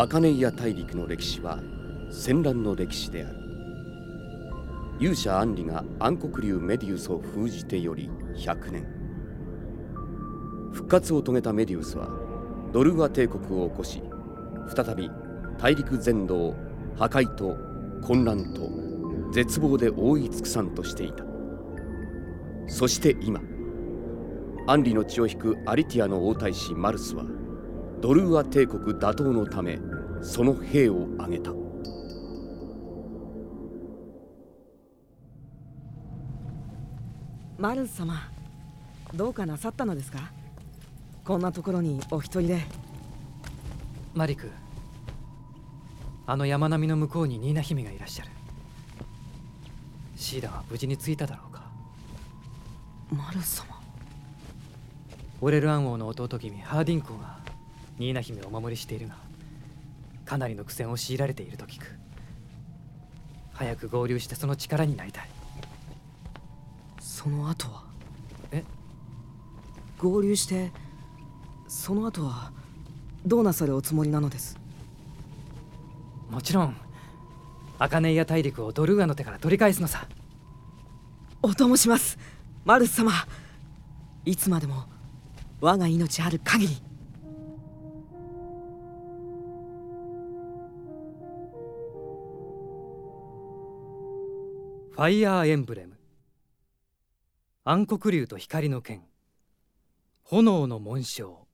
アカネイア大陸の歴史は戦乱の歴史である。勇者アンリが暗黒竜メディウスを封じてより100年。復活を遂げたメディウスはドルーア帝国を起こし再び大陸全土を破壊と混乱と絶望で覆い尽くさんとしていた。そして今アンリの血を引くアリティアの王太子マルスはドルーア帝国打倒のためその兵を挙げた。マルス様どうかなさったのですか？こんなところにお一人で。マリクあの山並みの向こうにニーナ姫がいらっしゃる。シーダは無事に着いただろうか。マルス様。オレルアン王の弟君ハーディン公がニーナ姫をお守りしているがかなりの苦戦を強いられていると聞く。早く合流してその力になりたい。その後は？え？合流してその後はどうなさるおつもりなのです？もちろんアカネイア大陸をドルーアの手から取り返すのさ。お供しますマルス様。いつまでも我が命ある限りファイアーエンブレム。暗黒竜と光の剣。炎の紋章。